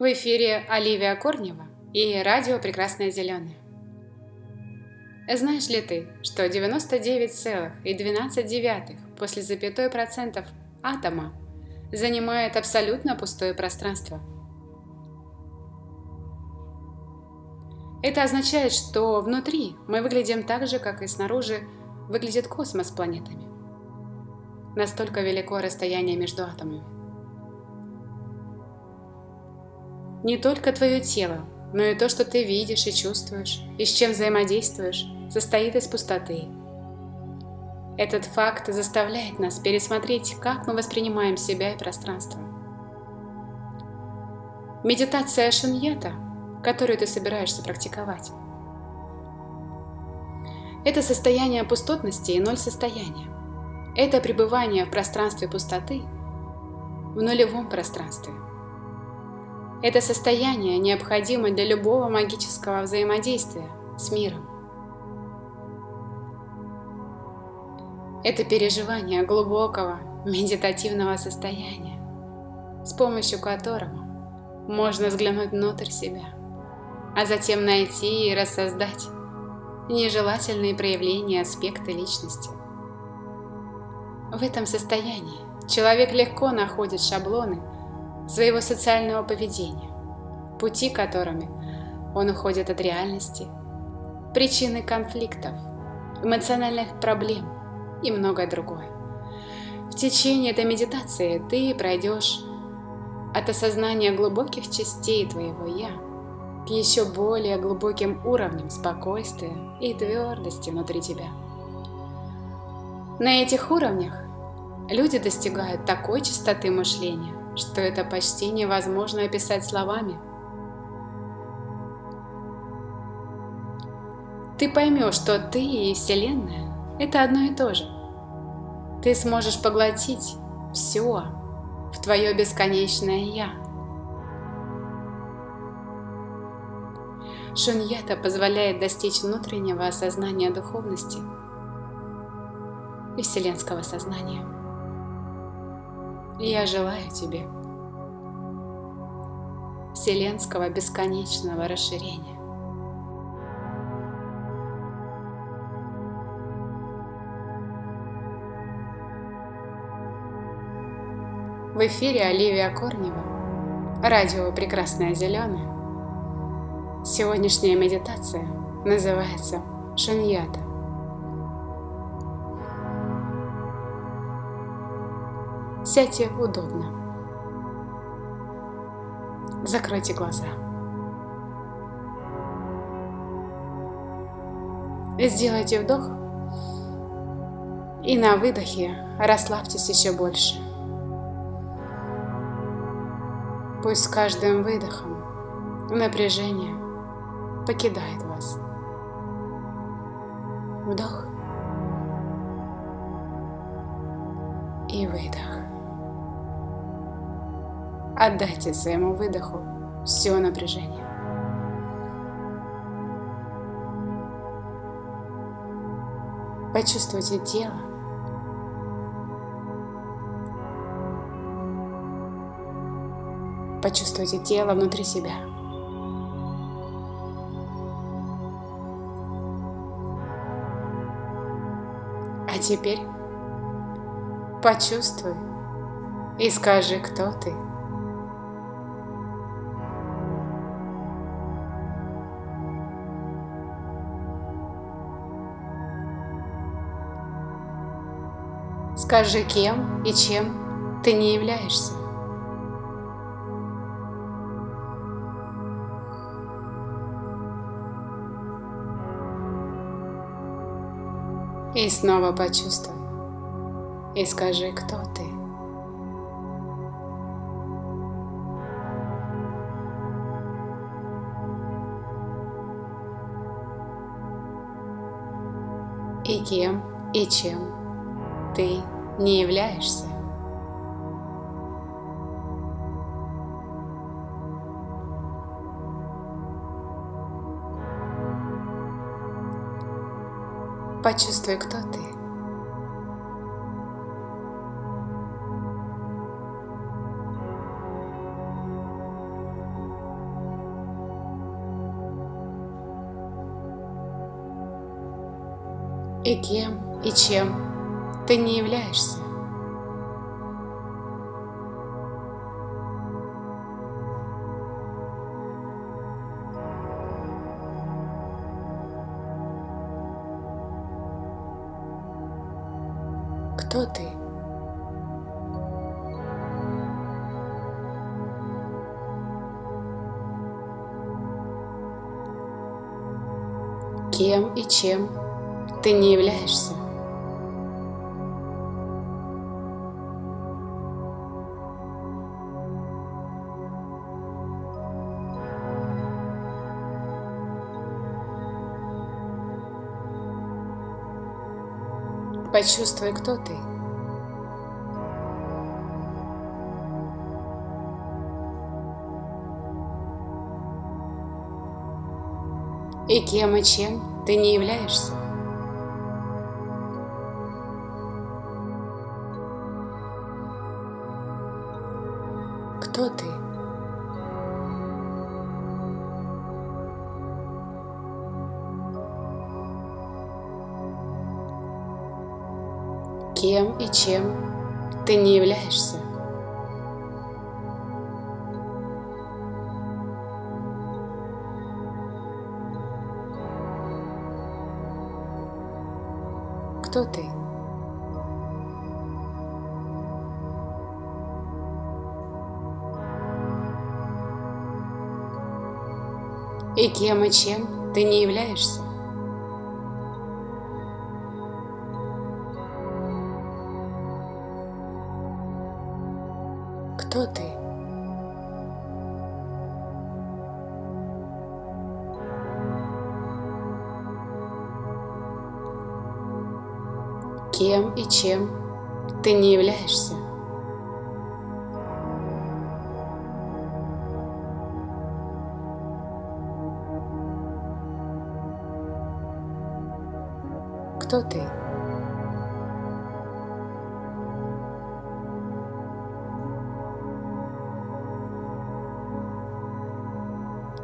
В эфире Оливия Корнева и радио «Прекрасное зеленое». Знаешь ли ты, что 99,12 после запятой процентов атома занимает абсолютно пустое пространство? Это означает, что внутри мы выглядим так же, как и снаружи выглядит космос с планетами. Настолько велико расстояние между атомами. Не только твое тело, но и то, что ты видишь и чувствуешь, и с чем взаимодействуешь, состоит из пустоты. Этот факт заставляет нас пересмотреть, как мы воспринимаем себя и пространство. Медитация шиньята, которую ты собираешься практиковать, это состояние пустотности и ноль состояния. Это пребывание в пространстве пустоты, в нулевом пространстве – это состояние необходимо для любого магического взаимодействия с миром. Это переживание глубокого медитативного состояния, с помощью которого можно взглянуть внутрь себя, а затем найти и рассоздать нежелательные проявления аспекта личности. В этом состоянии человек легко находит шаблоны своего социального поведения, пути которыми он уходит от реальности, причины конфликтов, эмоциональных проблем и многое другое. В течение этой медитации ты пройдешь от осознания глубоких частей твоего «я» к еще более глубоким уровням спокойствия и твердости внутри тебя. На этих уровнях люди достигают такой чистоты мышления, что это почти невозможно описать словами. Ты поймешь, что ты и Вселенная – это одно и то же. Ты сможешь поглотить все в твое бесконечное «Я». Шуньята позволяет достичь внутреннего осознания духовности и вселенского сознания. Я желаю тебе вселенского бесконечного расширения. В эфире Оливия Корнева, радио «Прекрасное зеленое». Сегодняшняя медитация называется «Шуньята». Сядьте удобно. Закройте глаза. Сделайте вдох и на выдохе расслабьтесь еще больше. Пусть с каждым выдохом напряжение покидает вас. Вдох и выдох. Отдайте своему выдоху все напряжение. Почувствуйте тело. Почувствуйте тело внутри себя. А теперь почувствуй и скажи, кто ты. Скажи, кем и чем ты не являешься. И снова почувствуй. И скажи, кто ты. И кем, и чем ты не являешься. Почувствуй, кто ты. И кем, и чем ты не являешься. Кто ты? Кем и чем ты не являешься? Почувствуй, кто ты. И кем и чем ты не являешься. Чем ты не являешься? Кто ты? И кем и чем ты не являешься? И чем ты не являешься? Кто ты?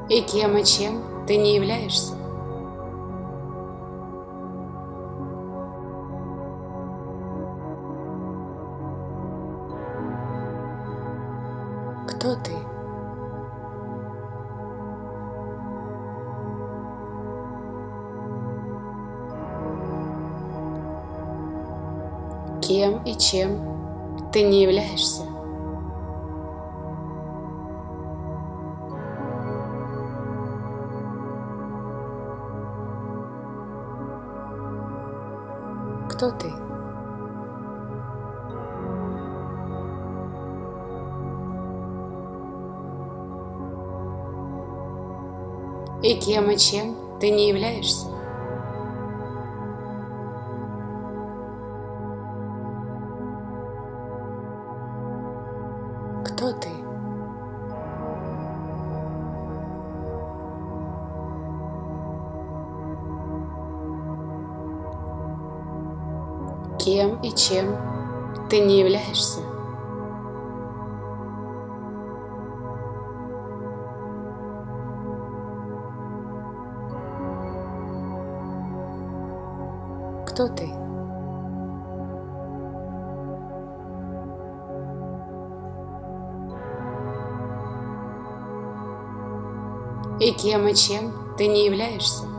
И кем и чем ты не являешься? Кем и чем ты не являешься? Кто ты? И кем и чем ты не являешься? Чем ты не являешься? Кто ты? И кем и чем ты не являешься?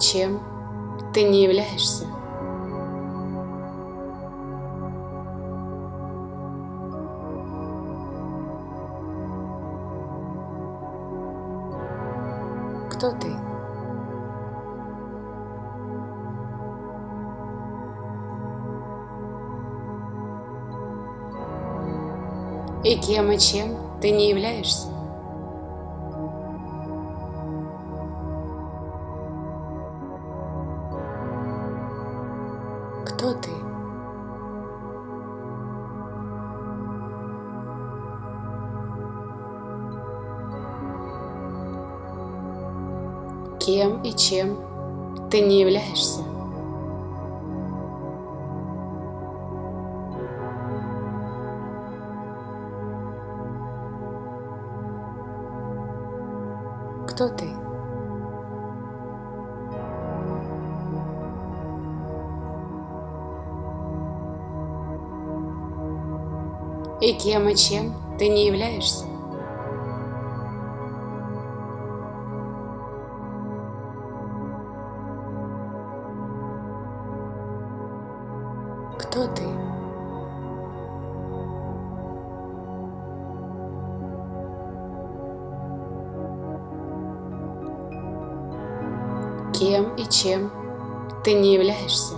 Чем ты не являешься? Кто ты? И кем и чем ты не являешься? Кем и чем ты не являешься. Кто ты? И кем и чем ты не являешься? Чем ты не являешься?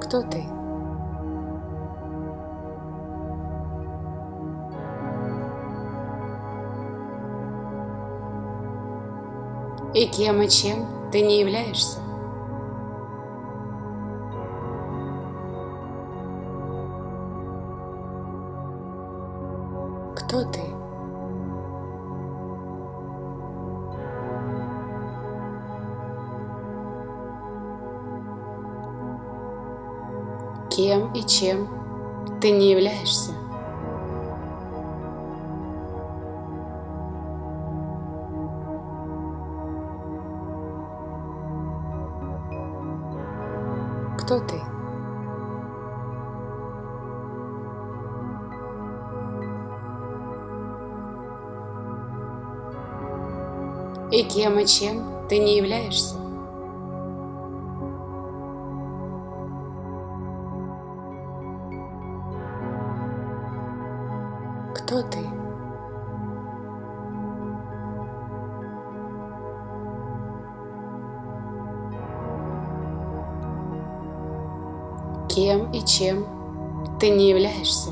Кто ты? И кем и чем ты не являешься? И чем ты не являешься? Кто ты? И кем и чем ты не являешься? Кем и чем ты не являешься?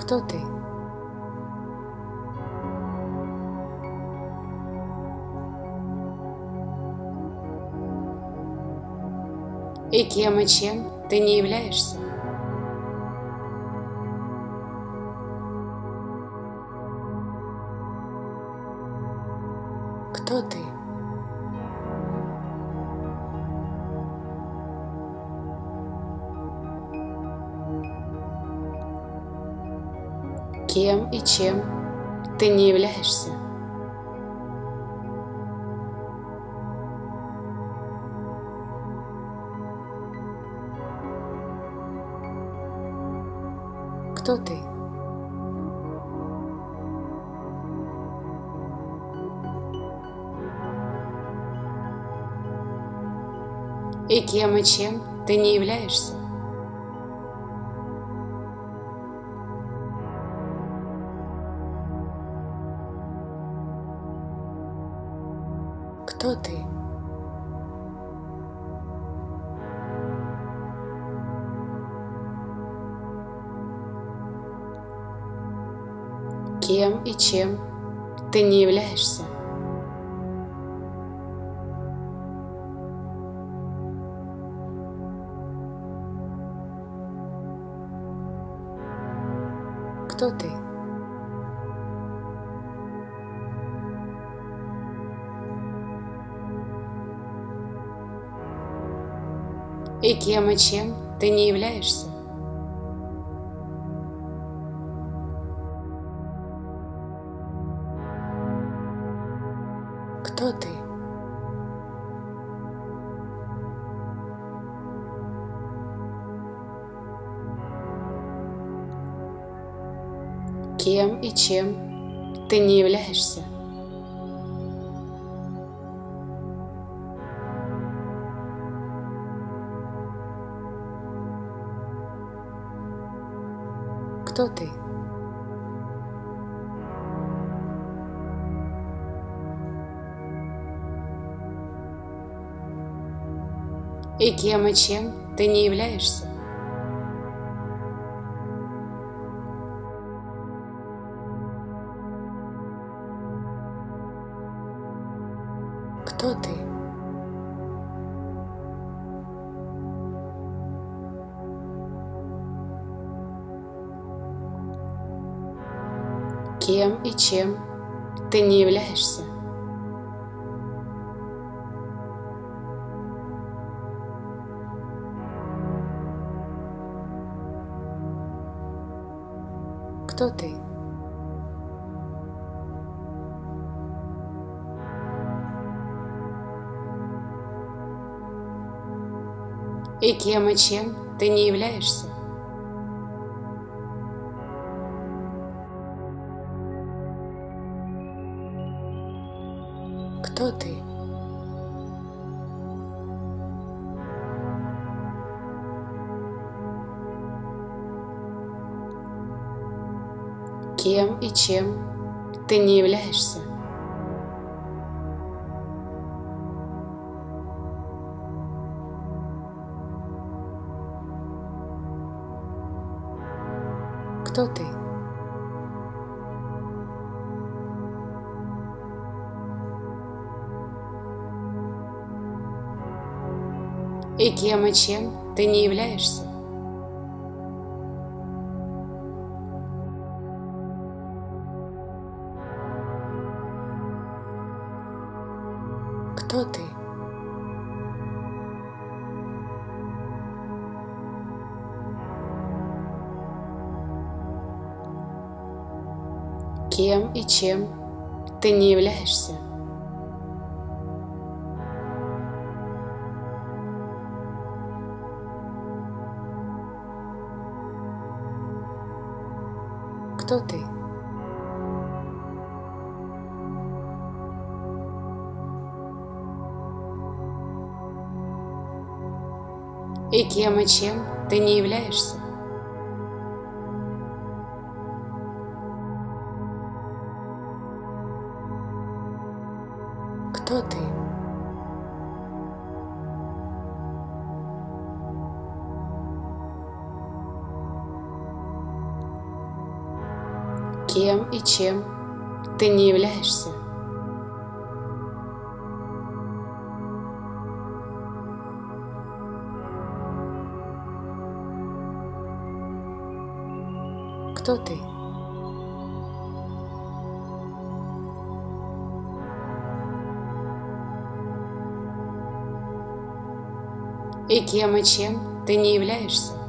Кто ты? И кем и чем ты не являешься? Чем ты не являешься? Кто ты? И кем и чем ты не являешься? И чем ты не являешься? Кто ты? И кем и чем ты не являешься? Кем и чем ты не являешься? Кто ты? И кем и чем ты не являешься? И чем ты не являешься? Кто ты? И кем и чем ты не являешься? Ты? Кем и чем ты не являешься? Кто ты? И кем и чем ты не являешься? Кто ты? Кем и чем ты не являешься? Кто ты? И кем и чем ты не являешься? Чем ты не являешься? Кто ты? И кем и чем ты не являешься?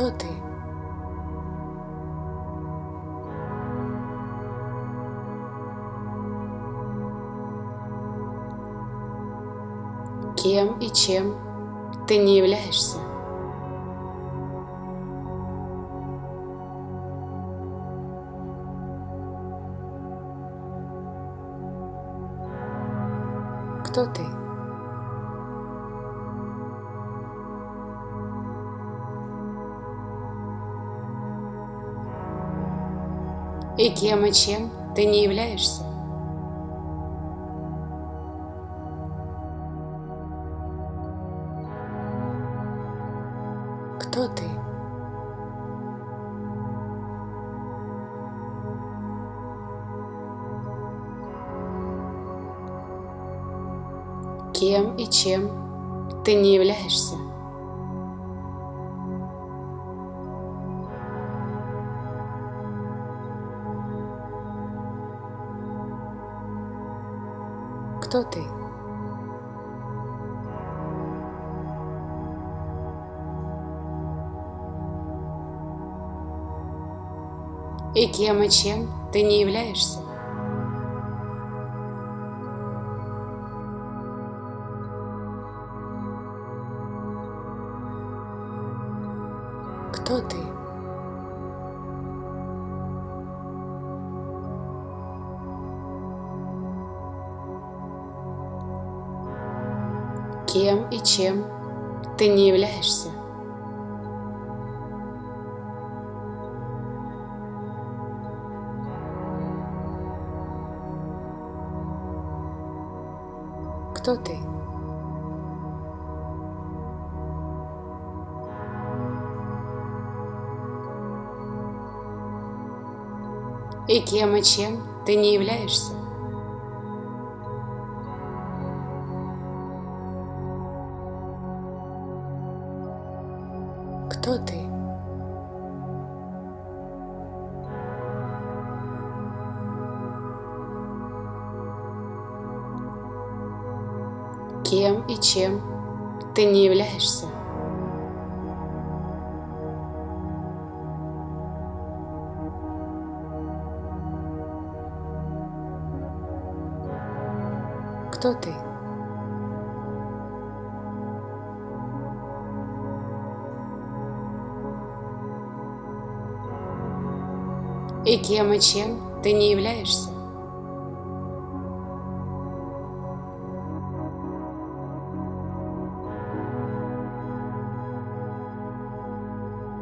Кто ты? Кем и чем ты не являешься? Кто ты? И кем и чем ты не являешься? Кто ты? Кем и чем ты не являешься? Кто ты? И кем и чем ты не являешься? Чем ты не являешься? Кто ты? И кем и чем ты не являешься? Чем ты не являешься. Кто ты? И кем и чем ты не являешься?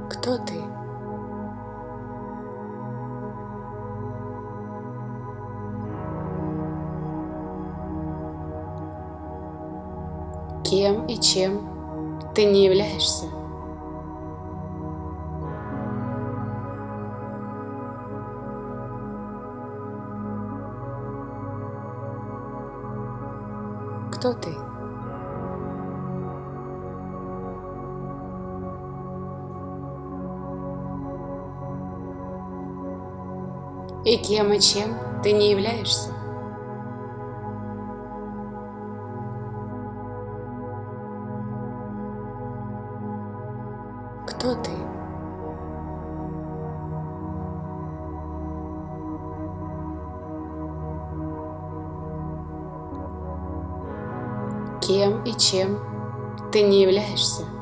Кто ты? Кем и чем ты не являешься? Кто ты? И кем и чем ты не являешься? Кто ты? Кем и чем ты не являешься?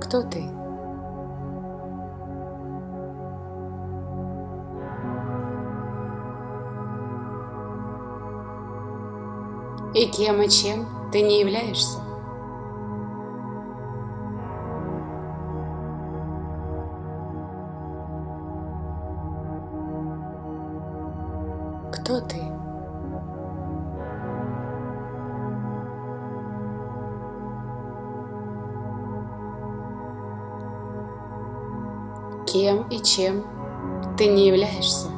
Кто ты? И кем и чем ты не являешься? И чем ты не являешься?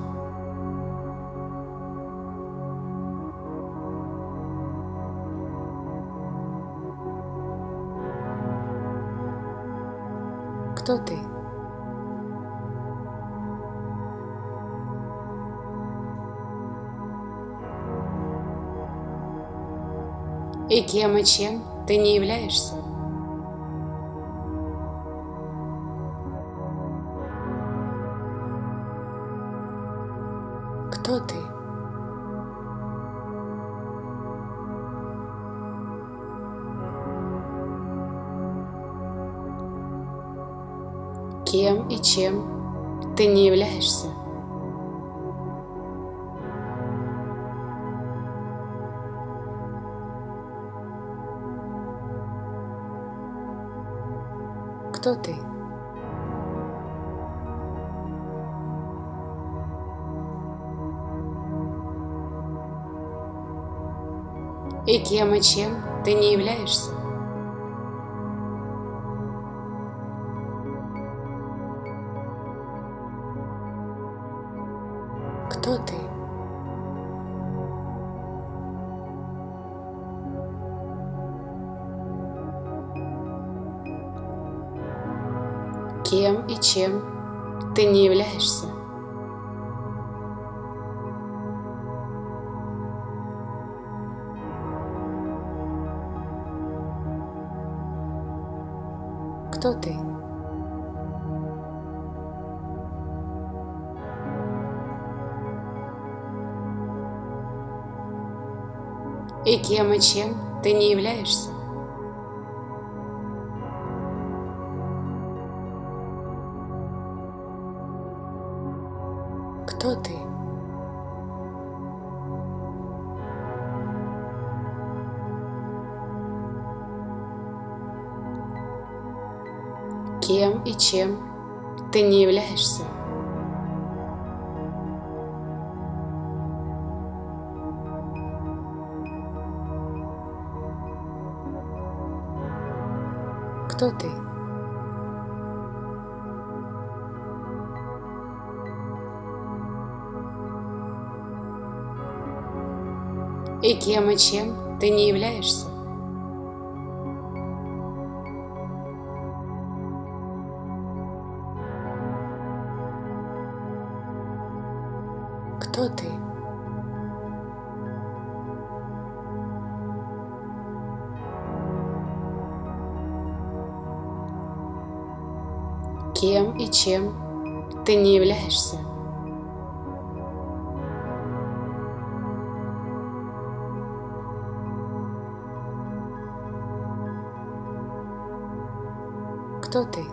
Кто ты? И кем и чем ты не являешься? Кто ты? Кем и чем ты не являешься? Кто ты? И кем и чем ты не являешься? Кто ты? Кем и чем ты не являешься? Кто ты? И кем и чем ты не являешься? И чем ты не являешься? Кто ты? И кем и чем ты не являешься? Кто ты? Кем и чем ты не являешься? Кто ты?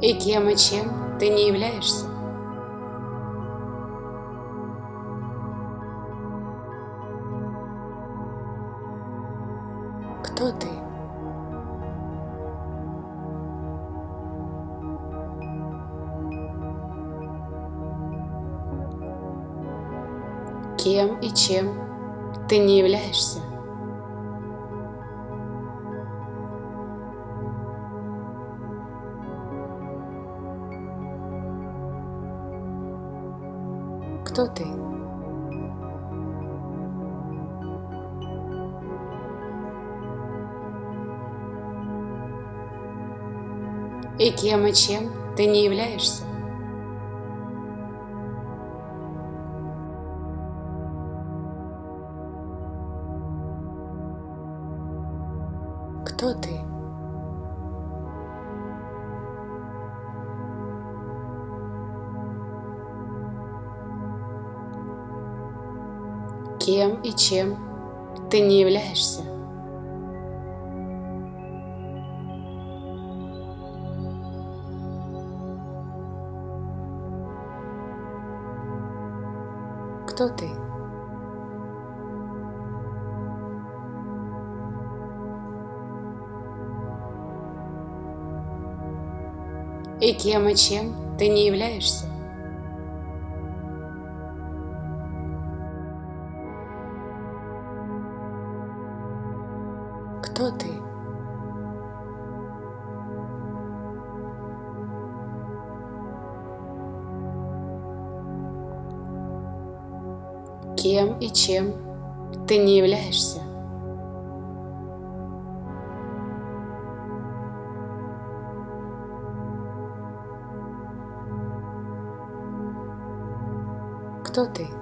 И кем и чем ты не являешься? Кто ты? Кем и чем ты не являешься? Кто ты? И кем и чем ты не являешься? И чем ты не являешься? Кто ты? И кем и чем ты не являешься? Кто ты? Кем и чем ты не являешься? Кто ты?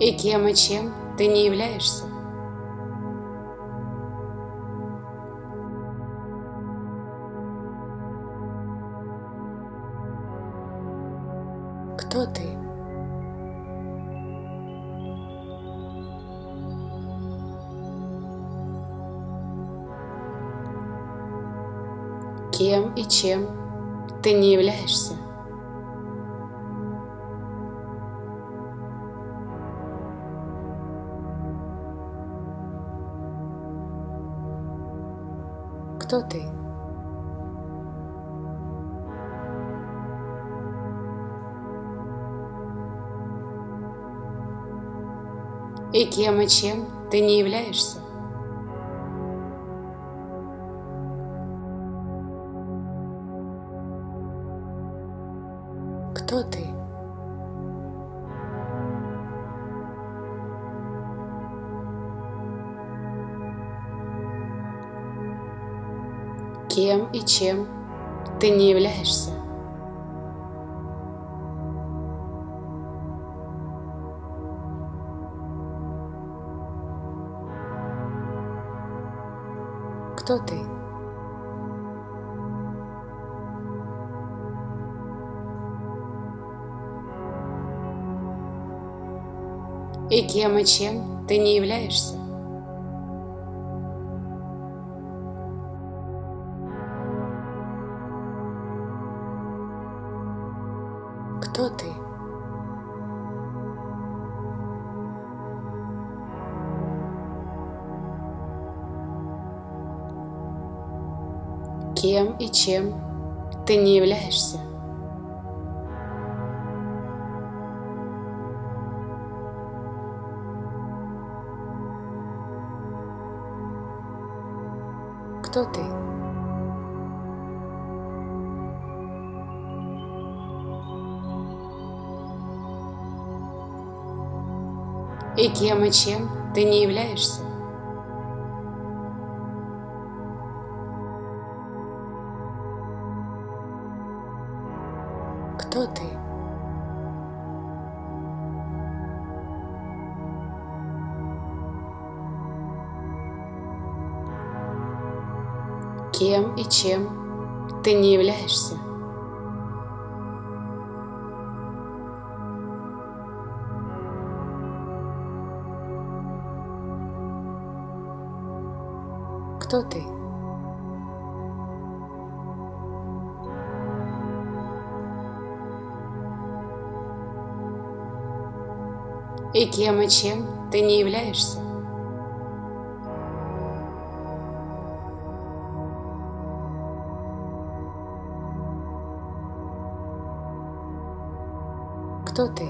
И кем и чем ты не являешься? Кто ты? Кем и чем ты не являешься? Кто ты? И кем и чем ты не являешься? И чем ты не являешься? Кто ты? И кем и чем ты не являешься? Кто ты? Кем и чем ты не являешься? Кем и чем ты не являешься? Кто ты? Кем и чем ты не являешься? Кто ты? И кем и чем ты не являешься? Кто ты?